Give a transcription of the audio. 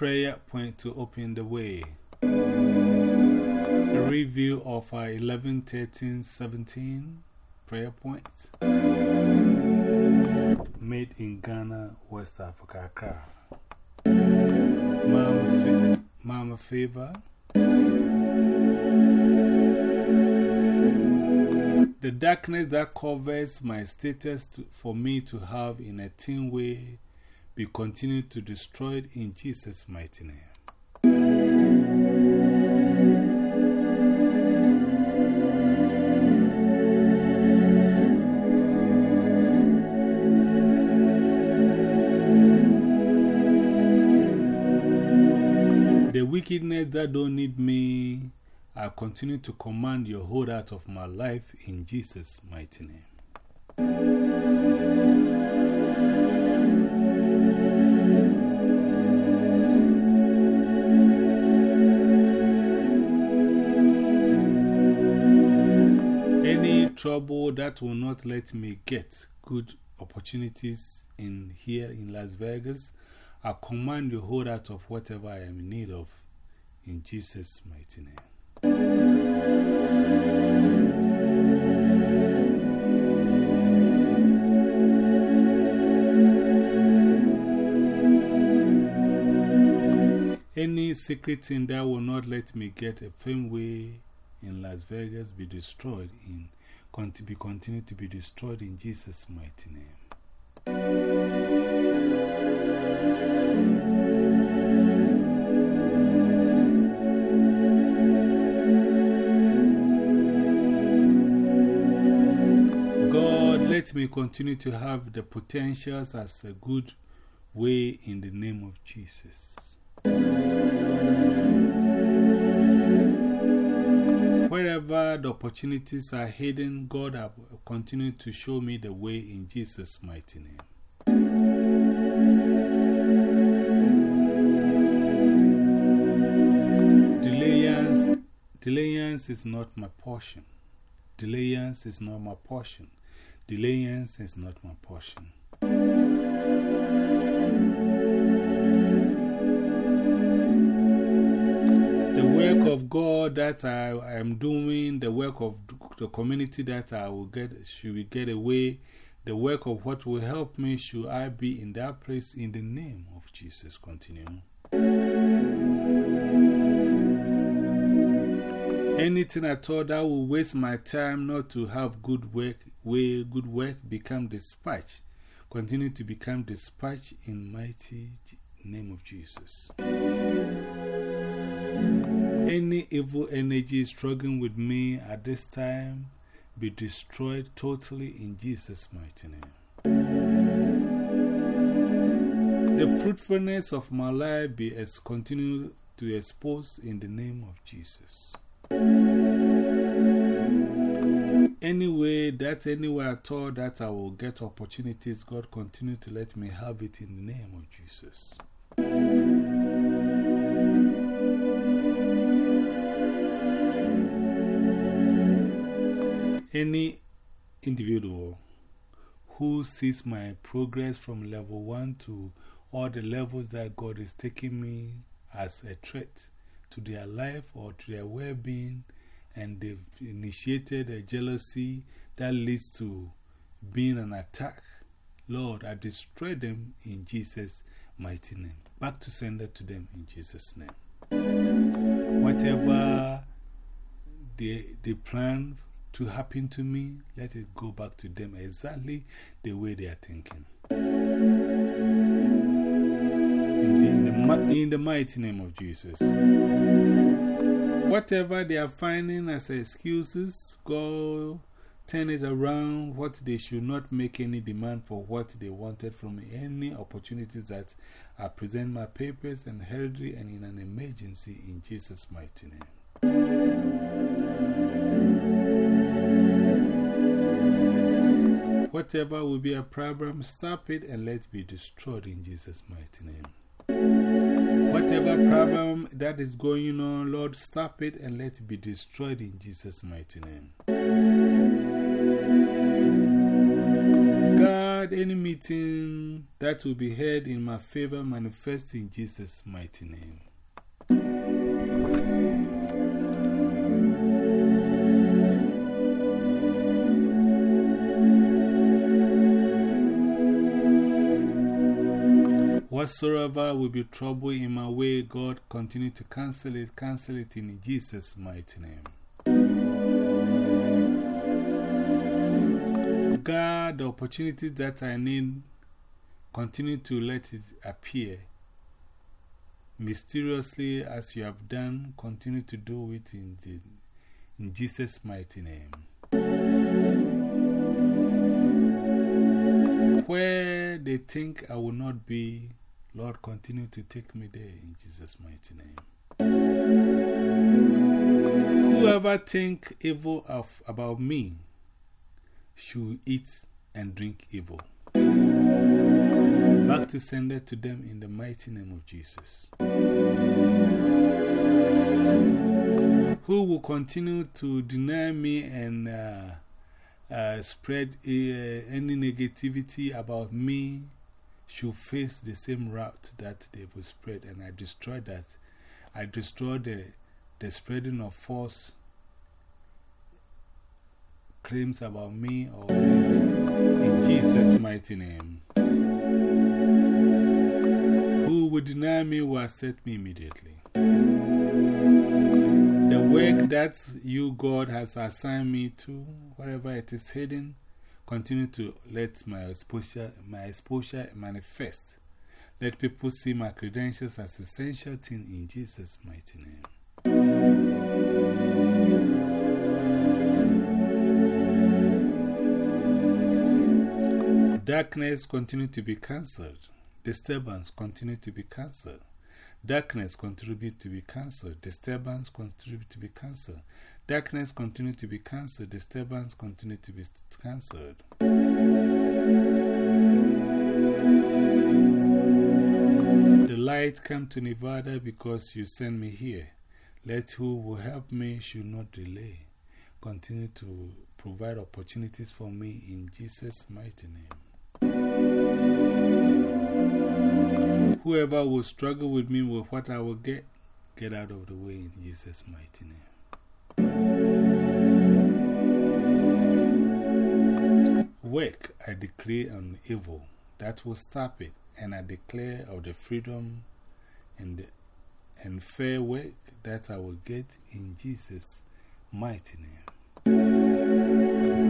prayer point to open the way. A review of our 11, 13, 17 prayer points. Made in Ghana, West Africa, Accra. Mama, Mama Favor. The darkness that covers my status to, for me to have in a teen way be continued to destroy it in Jesus' mighty name. The wickedness that don't need me I continue to command your hold out of my life in Jesus' mighty name. Trouble that will not let me get good opportunities in here in Las Vegas, I command you hold out of whatever I am in need of in Jesus' mighty name. Any secret thing that will not let me get a fame way in Las Vegas be destroyed in, be continued to be destroyed in Jesus' mighty name. God let me continue to have the potentials as a good way in the name of Jesus. The opportunities are hidden, God continue to show me the way in Jesus' mighty name. Delayance is not my portion. Delayance is not my portion. Delayance is not my portion. Work of God that I am doing, the work of the community that I will get, should we get away, the work of what will help me, should I be in that place in the name of Jesus. Continue. Anything at all that will waste my time not to have good work, way good work become dispatch. Continue to become dispatch in mighty name of Jesus. Any evil energy struggling with me at this time be destroyed totally in Jesus' mighty name. The fruitfulness of my life be as continued to expose in the name of Jesus. Anyway, that's anywhere at all that I will get opportunities, God continue to let me have it in the name of Jesus. Any individual who sees my progress from level 1 to all the levels that God is taking me as a threat to their life or to their well being, and they've initiated a jealousy that leads to being an attack. Lord, I destroy them in Jesus' mighty name. Back to sender to them in Jesus' name. Whatever they, they plan to happen to me, let it go back to them exactly the way they are thinking. In the, in the mighty name of Jesus. Whatever they are finding as excuses, go turn it around. What they should not make any demand for what they wanted from any opportunities that I present my papers and heredity and in an emergency in Jesus' mighty name. Whatever will be a problem, stop it and let it be destroyed in Jesus' mighty name. Whatever problem that is going on, Lord, stop it and let it be destroyed in Jesus' mighty name. God, any meeting that will be held in my favor manifest in Jesus' mighty name. Whatsoever will be trouble in my way, God continue to cancel it, cancel it in Jesus' mighty name. God, the opportunities that I need, continue to let it appear. Mysteriously, as you have done, continue to do it in, the, in Jesus' mighty name. Where they think I will not be, Lord, continue to take me there in Jesus' mighty name. Whoever think evil of, about me should eat and drink evil. Back to send it to them in the mighty name of Jesus. Who will continue to deny me and uh, uh, spread uh, any negativity about me should face the same route that they will spread. And I destroy that. I destroy the, the spreading of false claims about me or in Jesus' mighty name. Who would deny me will accept me immediately. The work that you, God, has assigned me to, wherever it is hidden, Continue to let my exposure, my exposure manifest. Let people see my credentials as essential thing in Jesus' mighty name. Darkness continue to be cancelled. Disturbance continue to be cancelled. Darkness contribute to be cancelled. Disturbance contribute to be cancelled. Darkness continue to be cancelled. Disturbance continue to be cancelled. The light come to Nevada because you sent me here. Let who will help me should not delay. Continue to provide opportunities for me in Jesus' mighty name. Whoever will struggle with me with what I will get, get out of the way in Jesus' mighty name. Work I declare on evil that will stop it, and I declare of the freedom and, the, and fair work that I will get in Jesus' mighty name.